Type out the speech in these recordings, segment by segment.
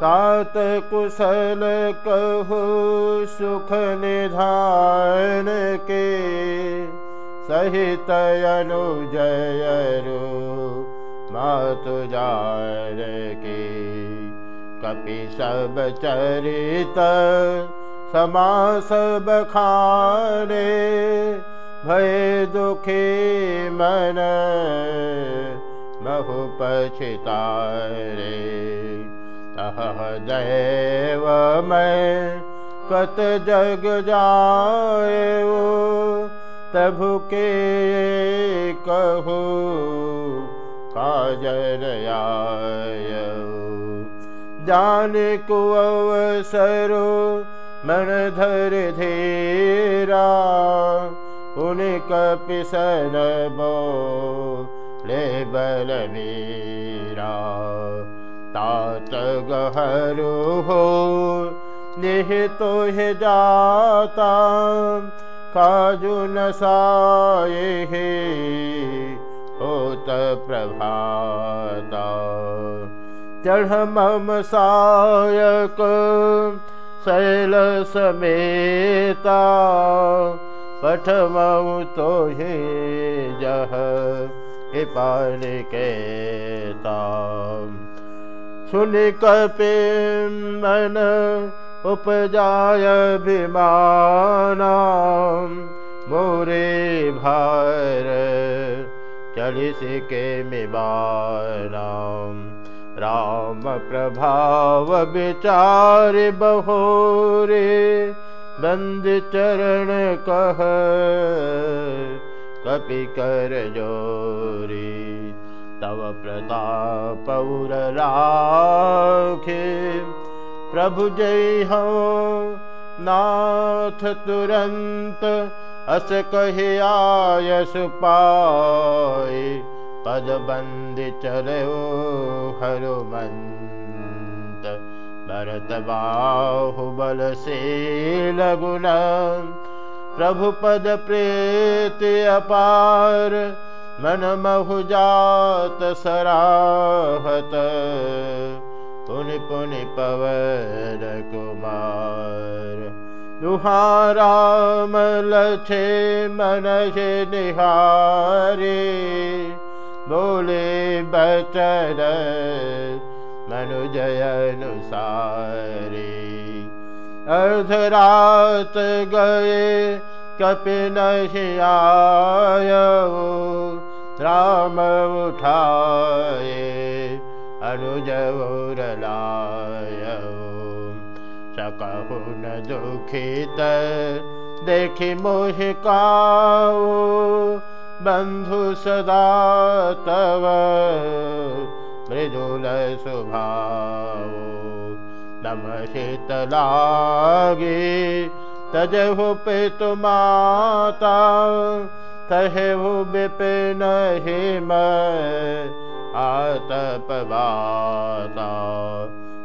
तात कुशल कहु सुख निधान के सहित अनुजयरु मातु जान के। कपि सब चरित समा सब खाने भय दुखी मन बहु पछितारे अह दैव मैं कत जग जाए तभु के कहो को अवसरो मन धर धीरा कपिसन बो ले बलवीरा तात गहरु निहितो हे जाता काजु नसाए हे होत प्रभाता। मम सायक शैल समेता पठमऊ तो हे जह पान के मन उपजाय विमाना मोरे भार चलिस के मिबाना राम प्रभाव विचार बहोरे बंद चरण कह कपि कर जोरी तव प्रताप राखे प्रभु जय हो, नाथ तुरंत अस कहे आयस पाए। पद बंद चलो हरुमंत भरत बाहु बल से लगुन प्रभु पद प्रेत अपार मन महु जात सराहत। पुनि पुनि पवन कुमार। दुहाराम लछे मन से निहारे। बोले बचन मनुजय अनुसारी। अर्धरात गए कपि नहियाय राम उठाए अनुजौरलाय सकहु न दुखित देखि मोहिकाओ बन्धु सदा तव मृदुल स्वभाव नमहित लागे तजहु पितु माता तहेहु विपिन हिम आतपवाता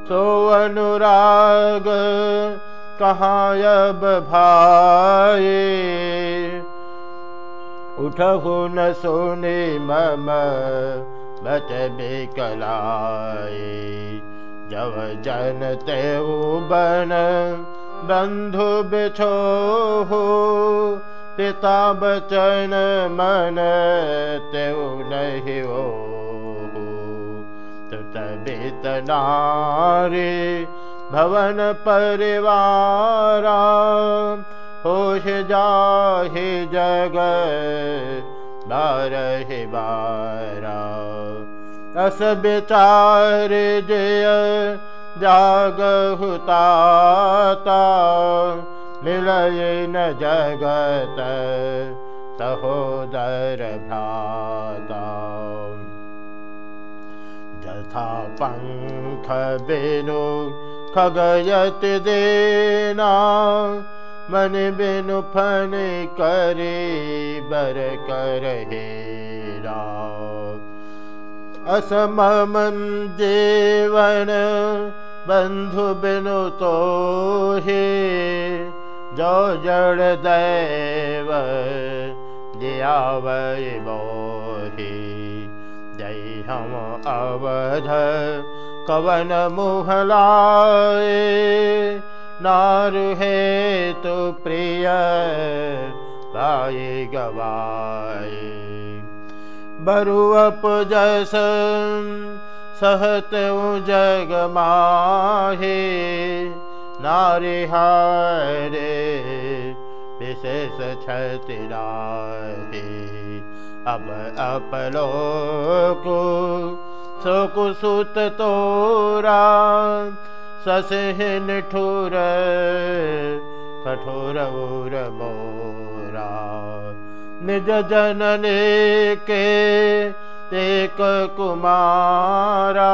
सो अनुराग कहाँ भाए उठहु न सोने मम बच बेकलाए जब जन ते बन बंधु बिछो बचन मन ते नहीं हो तुत बीत नारी भवन परिवारा होश जाहि जग बारहि बारा अस विचार जय जाग मिलय न जगत सहोदर बिनु खगयत देना मन बिनु फन करे बर कर हेरा असममं जीवन बन्धु बिनु तो हे जो जड़ दैव दियावै मोहि। जय हम अवध कवन मुहलाए। नारु है तो प्रिय जस सहत जग माहे नारी हारे विशेष छतिराहे अब अपलो को सुकुसुत तोरा ससहिन ठुर कठोर उर मोरा। निज जनने के एक कुमारा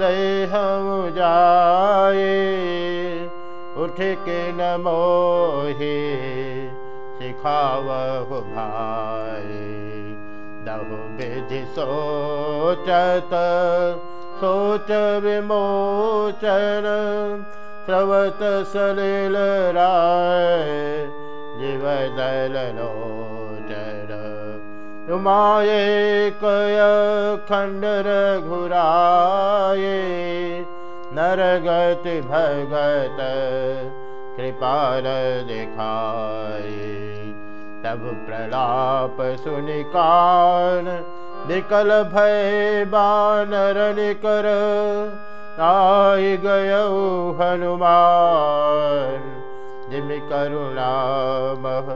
देह जाए उठ के न मोहे सिखावह भाई दहु विधि सोचत सोच विमोचन स्रवत सलिल राय जीव लोचन उमाये कय खंडर घुराए नरगति भगत तब प्रलाप सुनिकान निकल भय बानर निकर आई गय हनुमान जिम करुणा मह